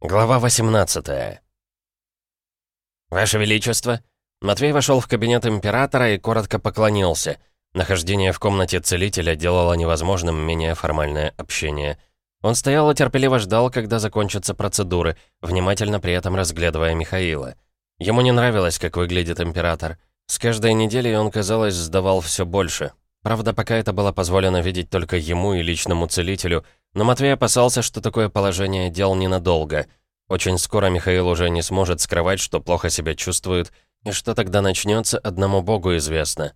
Глава 18 «Ваше Величество!» Матвей вошел в кабинет императора и коротко поклонился. Нахождение в комнате целителя делало невозможным менее формальное общение. Он стоял и терпеливо ждал, когда закончатся процедуры, внимательно при этом разглядывая Михаила. Ему не нравилось, как выглядит император. С каждой неделей он, казалось, сдавал все больше. Правда, пока это было позволено видеть только ему и личному целителю — но Матвей опасался, что такое положение дел ненадолго. Очень скоро Михаил уже не сможет скрывать, что плохо себя чувствует, и что тогда начнется, одному богу известно.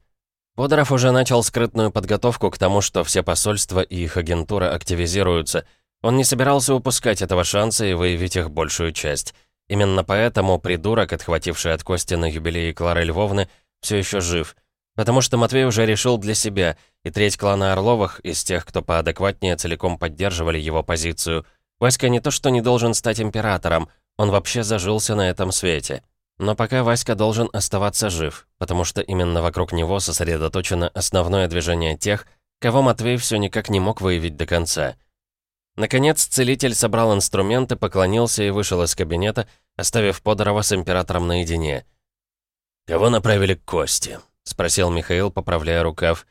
Подоров уже начал скрытную подготовку к тому, что все посольства и их агентура активизируются. Он не собирался упускать этого шанса и выявить их большую часть. Именно поэтому придурок, отхвативший от Кости на юбилее Клары Львовны, все еще жив. Потому что Матвей уже решил для себя — и треть клана Орловых, из тех, кто поадекватнее, целиком поддерживали его позицию. Васька не то что не должен стать императором, он вообще зажился на этом свете. Но пока Васька должен оставаться жив, потому что именно вокруг него сосредоточено основное движение тех, кого Матвей все никак не мог выявить до конца. Наконец, целитель собрал инструменты, поклонился и вышел из кабинета, оставив Подорова с императором наедине. «Кого направили к Кости?» — спросил Михаил, поправляя рукав.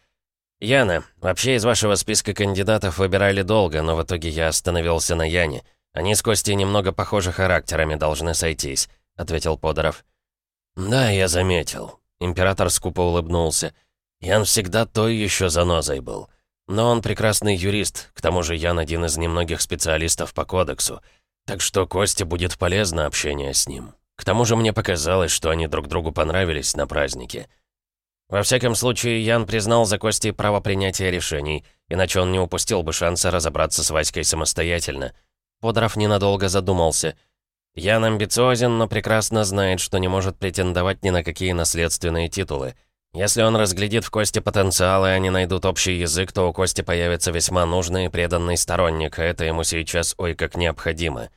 «Яна, вообще из вашего списка кандидатов выбирали долго, но в итоге я остановился на Яне. Они с Костей немного похожи характерами, должны сойтись», — ответил Подоров. «Да, я заметил». Император скупо улыбнулся. «Ян всегда той еще занозой был. Но он прекрасный юрист, к тому же Ян один из немногих специалистов по кодексу. Так что Косте будет полезно общение с ним. К тому же мне показалось, что они друг другу понравились на празднике». Во всяком случае, Ян признал за Костей право принятия решений, иначе он не упустил бы шанса разобраться с Васькой самостоятельно. Подоров ненадолго задумался. Ян амбициозен, но прекрасно знает, что не может претендовать ни на какие наследственные титулы. Если он разглядит в Косте потенциал, и они найдут общий язык, то у Кости появится весьма нужный и преданный сторонник, а это ему сейчас ой как необходимо.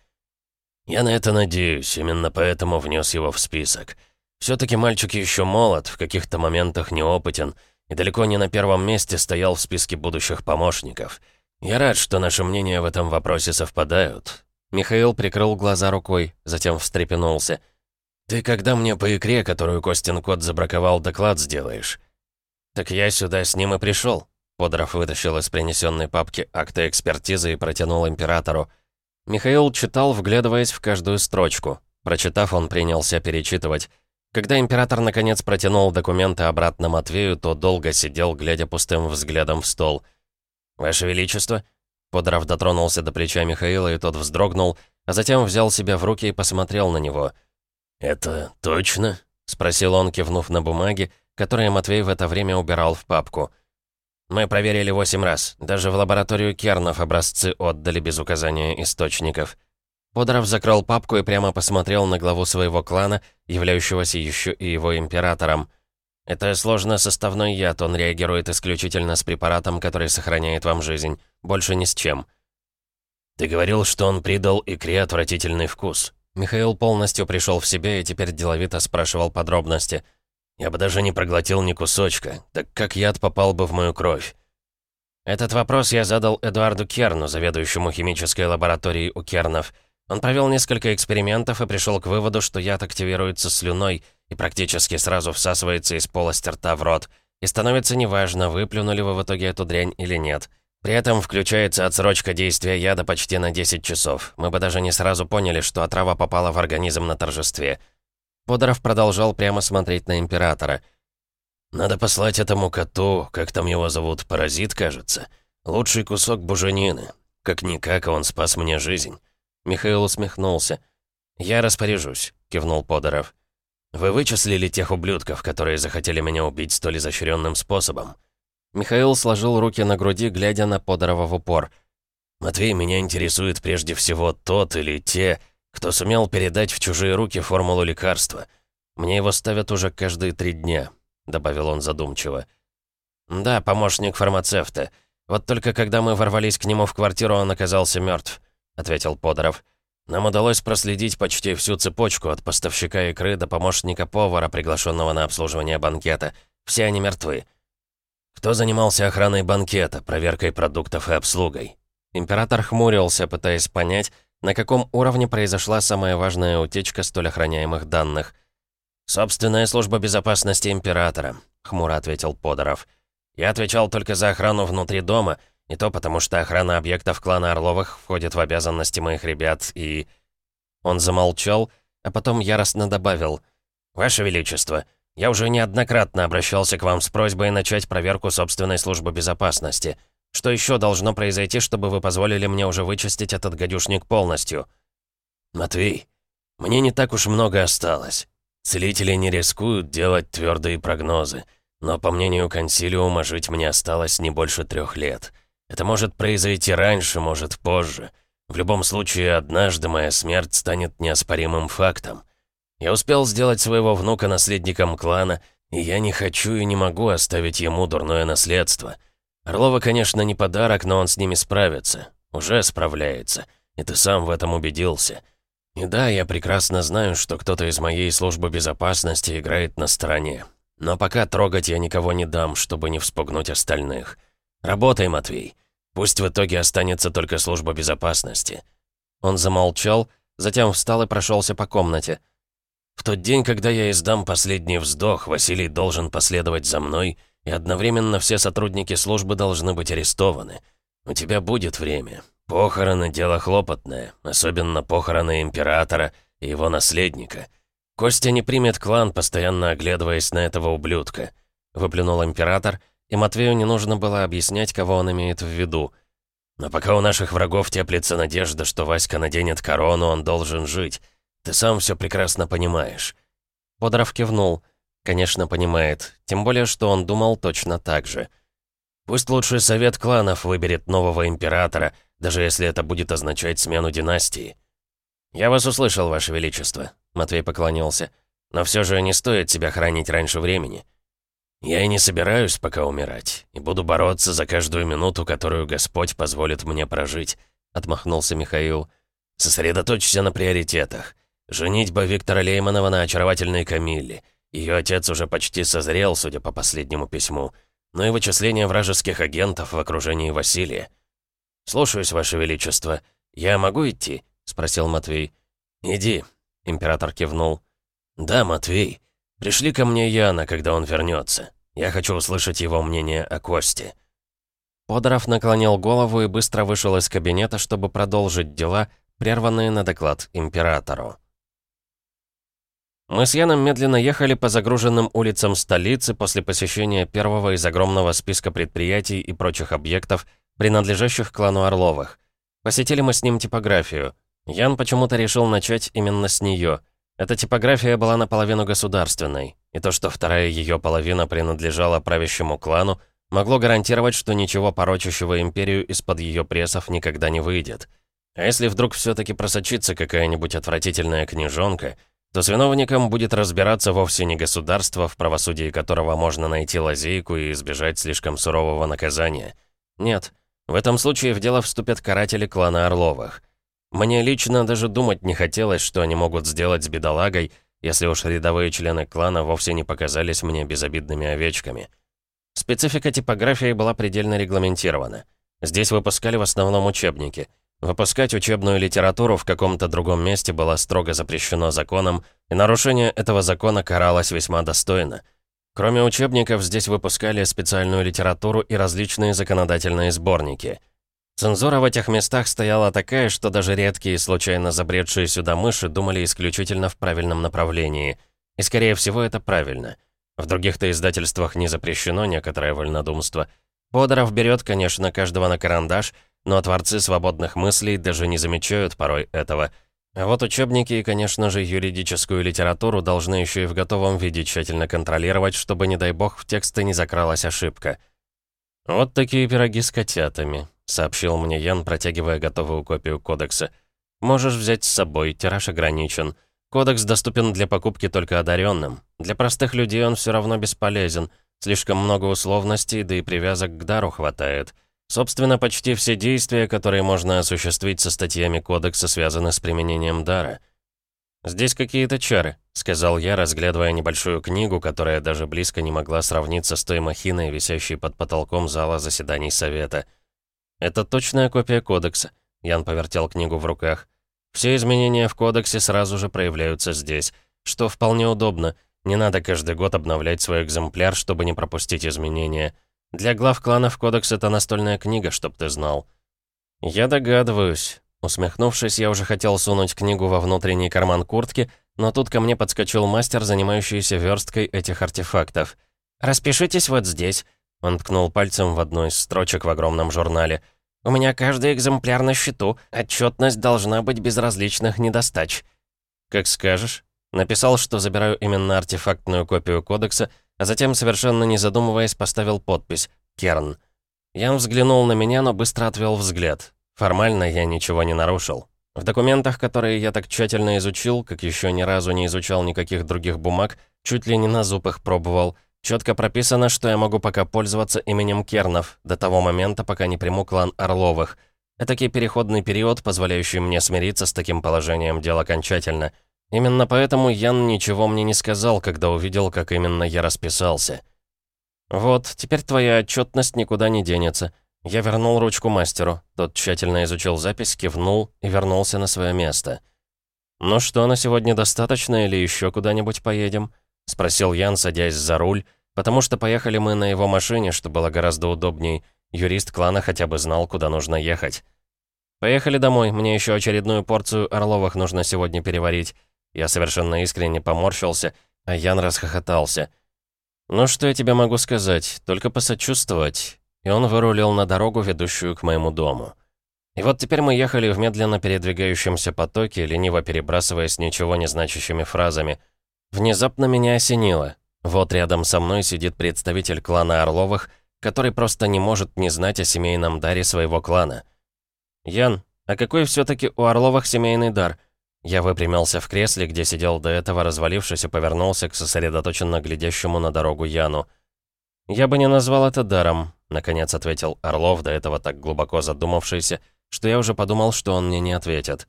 «Я на это надеюсь, именно поэтому внес его в список». Все-таки мальчик еще молод, в каких-то моментах неопытен, и далеко не на первом месте стоял в списке будущих помощников. Я рад, что наши мнения в этом вопросе совпадают. Михаил прикрыл глаза рукой, затем встрепенулся. «Ты когда мне по икре, которую Костин Кот забраковал, доклад сделаешь?» «Так я сюда с ним и пришел. Подоров вытащил из принесенной папки акты экспертизы и протянул императору. Михаил читал, вглядываясь в каждую строчку. Прочитав, он принялся перечитывать. Когда император наконец протянул документы обратно Матвею, то долго сидел, глядя пустым взглядом в стол. «Ваше Величество!» Подоров дотронулся до плеча Михаила, и тот вздрогнул, а затем взял себя в руки и посмотрел на него. «Это точно?» — спросил он, кивнув на бумаги, которые Матвей в это время убирал в папку. «Мы проверили восемь раз. Даже в лабораторию Кернов образцы отдали без указания источников. Подоров закрыл папку и прямо посмотрел на главу своего клана, являющегося еще и его императором. «Это сложно составной яд, он реагирует исключительно с препаратом, который сохраняет вам жизнь. Больше ни с чем». «Ты говорил, что он придал икре отвратительный вкус». Михаил полностью пришел в себя и теперь деловито спрашивал подробности. «Я бы даже не проглотил ни кусочка, так как яд попал бы в мою кровь?» Этот вопрос я задал Эдуарду Керну, заведующему химической лабораторией у Кернов. Он провел несколько экспериментов и пришел к выводу, что яд активируется слюной и практически сразу всасывается из полости рта в рот, и становится неважно, выплюнули вы в итоге эту дрянь или нет. При этом включается отсрочка действия яда почти на 10 часов. Мы бы даже не сразу поняли, что отрава попала в организм на торжестве. Подоров продолжал прямо смотреть на Императора. «Надо послать этому коту, как там его зовут, паразит, кажется. Лучший кусок буженины. Как-никак, он спас мне жизнь». Михаил усмехнулся. «Я распоряжусь», — кивнул Подоров. «Вы вычислили тех ублюдков, которые захотели меня убить столь изощренным способом?» Михаил сложил руки на груди, глядя на Подорова в упор. «Матвей, меня интересует прежде всего тот или те, кто сумел передать в чужие руки формулу лекарства. Мне его ставят уже каждые три дня», — добавил он задумчиво. «Да, помощник фармацевта. Вот только когда мы ворвались к нему в квартиру, он оказался мертв. — ответил Подоров. «Нам удалось проследить почти всю цепочку от поставщика икры до помощника повара, приглашенного на обслуживание банкета. Все они мертвы». «Кто занимался охраной банкета, проверкой продуктов и обслугой?» Император хмурился, пытаясь понять, На каком уровне произошла самая важная утечка столь охраняемых данных? «Собственная служба безопасности Императора», — хмуро ответил Подоров. «Я отвечал только за охрану внутри дома, и то потому, что охрана объектов клана Орловых входит в обязанности моих ребят, и...» Он замолчал, а потом яростно добавил. «Ваше Величество, я уже неоднократно обращался к вам с просьбой начать проверку собственной службы безопасности. Что еще должно произойти, чтобы вы позволили мне уже вычистить этот гадюшник полностью?» «Матвей, мне не так уж много осталось. Целители не рискуют делать твердые прогнозы, но, по мнению консилиума, жить мне осталось не больше трех лет. Это может произойти раньше, может позже. В любом случае, однажды моя смерть станет неоспоримым фактом. Я успел сделать своего внука наследником клана, и я не хочу и не могу оставить ему дурное наследство. Орлова, конечно, не подарок, но он с ними справится. Уже справляется. И ты сам в этом убедился. И да, я прекрасно знаю, что кто-то из моей службы безопасности играет на стороне. Но пока трогать я никого не дам, чтобы не вспугнуть остальных. Работай, Матвей. Пусть в итоге останется только служба безопасности. Он замолчал, затем встал и прошелся по комнате. В тот день, когда я издам последний вздох, Василий должен последовать за мной, и одновременно все сотрудники службы должны быть арестованы. У тебя будет время. Похороны — дело хлопотное, особенно похороны императора и его наследника. Костя не примет клан, постоянно оглядываясь на этого ублюдка. Выплюнул император, и Матвею не нужно было объяснять, кого он имеет в виду. Но пока у наших врагов теплится надежда, что Васька наденет корону, он должен жить. Ты сам все прекрасно понимаешь». Подоров кивнул. Конечно, понимает. Тем более, что он думал точно так же. Пусть лучший совет кланов выберет нового императора, даже если это будет означать смену династии. «Я вас услышал, Ваше Величество», — Матвей поклонился. «Но все же не стоит себя хранить раньше времени. Я и не собираюсь пока умирать, и буду бороться за каждую минуту, которую Господь позволит мне прожить», — отмахнулся Михаил. «Сосредоточься на приоритетах. Женитьба Виктора Лейманова на очаровательной Камилле. Ее отец уже почти созрел, судя по последнему письму. Но и вычисление вражеских агентов в окружении Василия. «Слушаюсь, Ваше Величество. Я могу идти?» — спросил Матвей. «Иди», — император кивнул. «Да, Матвей. Пришли ко мне Яна, когда он вернется. Я хочу услышать его мнение о Косте». Подоров наклонил голову и быстро вышел из кабинета, чтобы продолжить дела, прерванные на доклад императору. Мы с Яном медленно ехали по загруженным улицам столицы после посещения первого из огромного списка предприятий и прочих объектов, принадлежащих клану Орловых. Посетили мы с ним типографию. Ян почему-то решил начать именно с нее. Эта типография была наполовину государственной, и то, что вторая ее половина принадлежала правящему клану, могло гарантировать, что ничего порочащего империю из-под ее прессов никогда не выйдет. А если вдруг все таки просочится какая-нибудь отвратительная книжонка — то с виновником будет разбираться вовсе не государство, в правосудии которого можно найти лазейку и избежать слишком сурового наказания. Нет, в этом случае в дело вступят каратели клана Орловых. Мне лично даже думать не хотелось, что они могут сделать с бедолагой, если уж рядовые члены клана вовсе не показались мне безобидными овечками. Специфика типографии была предельно регламентирована. Здесь выпускали в основном учебники — Выпускать учебную литературу в каком-то другом месте было строго запрещено законом, и нарушение этого закона каралось весьма достойно. Кроме учебников, здесь выпускали специальную литературу и различные законодательные сборники. Цензура в этих местах стояла такая, что даже редкие случайно забредшие сюда мыши думали исключительно в правильном направлении. И скорее всего это правильно. В других-то издательствах не запрещено некоторое вольнодумство. Подоров берет, конечно, каждого на карандаш — но творцы свободных мыслей даже не замечают порой этого. А вот учебники и, конечно же, юридическую литературу должны еще и в готовом виде тщательно контролировать, чтобы, не дай бог, в тексты не закралась ошибка. «Вот такие пироги с котятами», — сообщил мне Ян, протягивая готовую копию кодекса. «Можешь взять с собой, тираж ограничен. Кодекс доступен для покупки только одаренным. Для простых людей он все равно бесполезен. Слишком много условностей, да и привязок к дару хватает». Собственно, почти все действия, которые можно осуществить со статьями кодекса, связаны с применением дара. «Здесь какие-то чары», — сказал я, разглядывая небольшую книгу, которая даже близко не могла сравниться с той махиной, висящей под потолком зала заседаний совета. «Это точная копия кодекса», — Ян повертел книгу в руках. Все изменения в кодексе сразу же проявляются здесь, что вполне удобно. Не надо каждый год обновлять свой экземпляр, чтобы не пропустить изменения. Для глав кланов кодекс — это настольная книга, чтоб ты знал. Я догадываюсь. Усмехнувшись, я уже хотел сунуть книгу во внутренний карман куртки, но тут ко мне подскочил мастер, занимающийся версткой этих артефактов. «Распишитесь вот здесь», — он ткнул пальцем в одну из строчек в огромном журнале. «У меня каждый экземпляр на счету. Отчетность должна быть без различных недостач». «Как скажешь». Написал, что забираю именно артефактную копию кодекса, а затем, совершенно не задумываясь, поставил подпись «Керн». Ян взглянул на меня, но быстро отвел взгляд. Формально я ничего не нарушил. В документах, которые я так тщательно изучил, как еще ни разу не изучал никаких других бумаг, чуть ли не на зуб их пробовал, четко прописано, что я могу пока пользоваться именем Кернов, до того момента, пока не приму клан Орловых. Этакий переходный период, позволяющий мне смириться с таким положением дел окончательно. Именно поэтому Ян ничего мне не сказал, когда увидел, как именно я расписался. «Вот, теперь твоя отчетность никуда не денется». Я вернул ручку мастеру. Тот тщательно изучил запись, кивнул и вернулся на свое место. «Ну что, на сегодня достаточно или еще куда-нибудь поедем?» — спросил Ян, садясь за руль, потому что поехали мы на его машине, что было гораздо удобней. Юрист клана хотя бы знал, куда нужно ехать. «Поехали домой, мне еще очередную порцию Орловых нужно сегодня переварить». Я совершенно искренне поморщился, а Ян расхохотался. «Ну что я тебе могу сказать? Только посочувствовать и он вырулил на дорогу, ведущую к моему дому. И вот теперь мы ехали в медленно передвигающемся потоке, лениво перебрасываясь ничего не значащими фразами. Внезапно меня осенило. Вот рядом со мной сидит представитель клана Орловых, который просто не может не знать о семейном даре своего клана. «Ян, а какой все таки у Орловых семейный дар?» Я выпрямился в кресле, где сидел до этого, развалившись и повернулся к сосредоточенно глядящему на дорогу Яну. «Я бы не назвал это даром. Наконец ответил Орлов, до этого так глубоко задумавшийся, что я уже подумал, что он мне не ответит.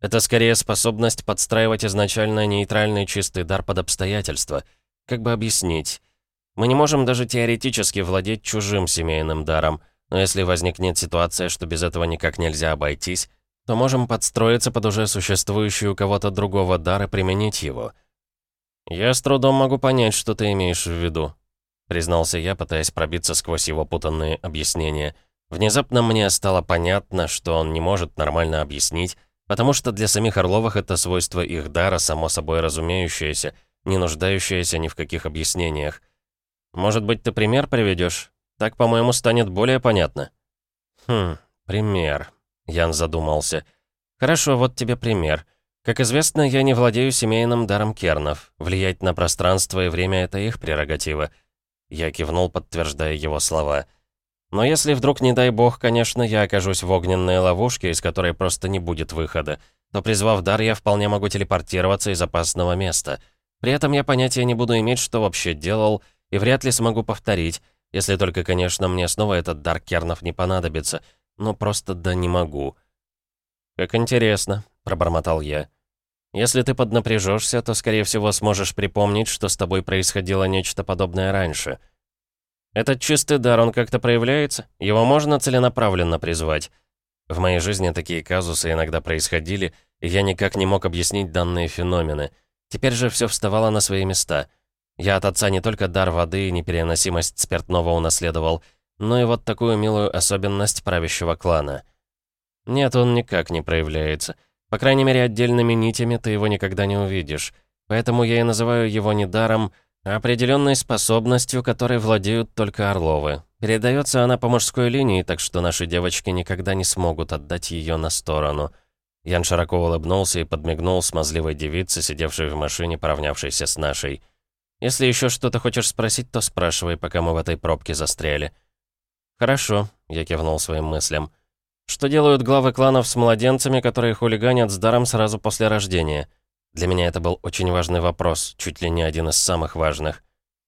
Это скорее способность подстраивать изначально нейтральный чистый дар под обстоятельства. Как бы объяснить? Мы не можем даже теоретически владеть чужим семейным даром, но если возникнет ситуация, что без этого никак нельзя обойтись, то можем подстроиться под уже существующий у кого-то другого дар и применить его. Я с трудом могу понять, что ты имеешь в виду, признался я, пытаясь пробиться сквозь его путанные объяснения. Внезапно мне стало понятно, что он не может нормально объяснить, потому что для самих Орловых это свойство их дара, само собой разумеющееся, не нуждающееся ни в каких объяснениях. «Может быть, ты пример приведешь? Так, по-моему, станет более понятно». «Хм, пример», — Ян задумался. «Хорошо, вот тебе пример. Как известно, я не владею семейным даром кернов. Влиять на пространство и время — это их прерогатива. Я кивнул, подтверждая его слова. «Но если вдруг, не дай бог, конечно, я окажусь в огненной ловушке, из которой просто не будет выхода, то, призвав дар, я вполне могу телепортироваться из опасного места. При этом я понятия не буду иметь, что вообще делал, и вряд ли смогу повторить, если только, конечно, мне снова этот дар Кернов не понадобится. Но просто да не могу». «Как интересно», — пробормотал я. Если ты поднапряжешься, то, скорее всего, сможешь припомнить, что с тобой происходило нечто подобное раньше. Этот чистый дар, он как-то проявляется? Его можно целенаправленно призвать? В моей жизни такие казусы иногда происходили, и я никак не мог объяснить данные феномены. Теперь же все вставало на свои места. Я от отца не только дар воды и непереносимость спиртного унаследовал, но и вот такую милую особенность правящего клана. Нет, он никак не проявляется. По крайней мере, отдельными нитями ты его никогда не увидишь. Поэтому я и называю его не даром, определенной способностью, которой владеют только Орловы. Передается она по мужской линии, так что наши девочки никогда не смогут отдать ее на сторону. Ян широко улыбнулся и подмигнул смазливой девице, сидевшей в машине, поравнявшейся с нашей. «Если еще что-то хочешь спросить, то спрашивай, пока мы в этой пробке застряли». «Хорошо», — я кивнул своим мыслям. Что делают главы кланов с младенцами, которые хулиганят с даром сразу после рождения? Для меня это был очень важный вопрос, чуть ли не один из самых важных.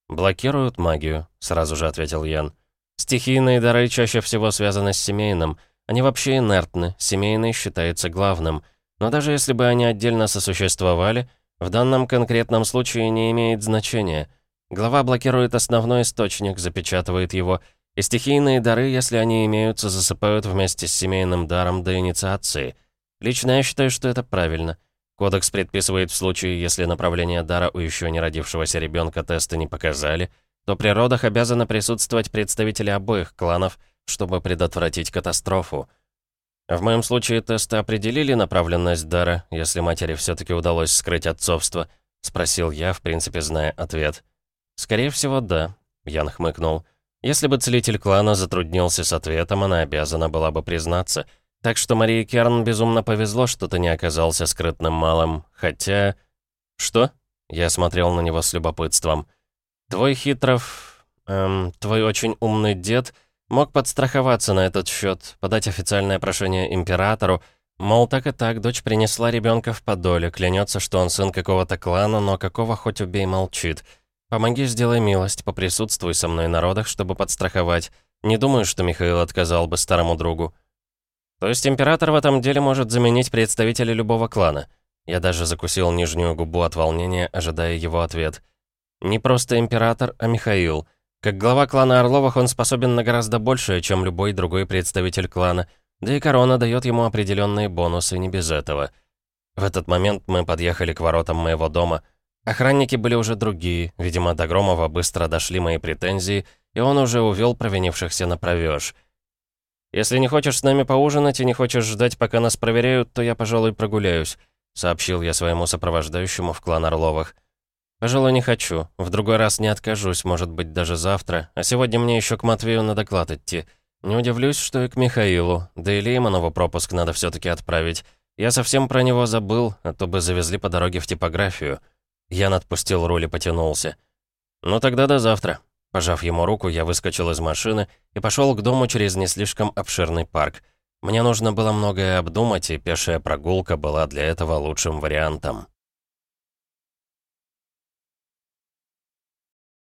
«Блокируют магию», — сразу же ответил Ян. «Стихийные дары чаще всего связаны с семейным. Они вообще инертны, семейный считается главным. Но даже если бы они отдельно сосуществовали, в данном конкретном случае не имеет значения. Глава блокирует основной источник, запечатывает его — и стихийные дары, если они имеются, засыпают вместе с семейным даром до инициации. Лично я считаю, что это правильно. Кодекс предписывает в случае, если направление дара у еще не родившегося ребенка тесты не показали, то при родах обязаны присутствовать представители обоих кланов, чтобы предотвратить катастрофу. В моем случае тесты определили направленность дара, если матери все-таки удалось скрыть отцовство, спросил я, в принципе, зная ответ. Скорее всего, да, Ян хмыкнул. Если бы целитель клана затруднился с ответом, она обязана была бы признаться. Так что Марии Керн безумно повезло, что ты не оказался скрытным малым. Хотя... Что? Я смотрел на него с любопытством. Твой хитров... Эм, твой очень умный дед мог подстраховаться на этот счет, подать официальное прошение императору, мол, так и так, дочь принесла ребенка в подоле, клянется, что он сын какого-то клана, но какого хоть убей молчит. Помоги, сделай милость, поприсутствуй со мной на родах, чтобы подстраховать. Не думаю, что Михаил отказал бы старому другу. То есть император в этом деле может заменить представителя любого клана. Я даже закусил нижнюю губу от волнения, ожидая его ответ. Не просто император, а Михаил. Как глава клана Орловых он способен на гораздо большее, чем любой другой представитель клана, да и корона дает ему определенные бонусы не без этого. В этот момент мы подъехали к воротам моего дома — Охранники были уже другие, видимо, до Громова быстро дошли мои претензии, и он уже увел провинившихся на провёж. «Если не хочешь с нами поужинать и не хочешь ждать, пока нас проверяют, то я, пожалуй, прогуляюсь», сообщил я своему сопровождающему в клан Орловых. «Пожалуй, не хочу. В другой раз не откажусь, может быть, даже завтра. А сегодня мне еще к Матвею на доклад идти. Не удивлюсь, что и к Михаилу. Да и Лейманову пропуск надо все таки отправить. Я совсем про него забыл, а то бы завезли по дороге в типографию». Ян отпустил руль и потянулся. «Ну тогда до завтра». Пожав ему руку, я выскочил из машины и пошел к дому через не слишком обширный парк. Мне нужно было многое обдумать, и пешая прогулка была для этого лучшим вариантом.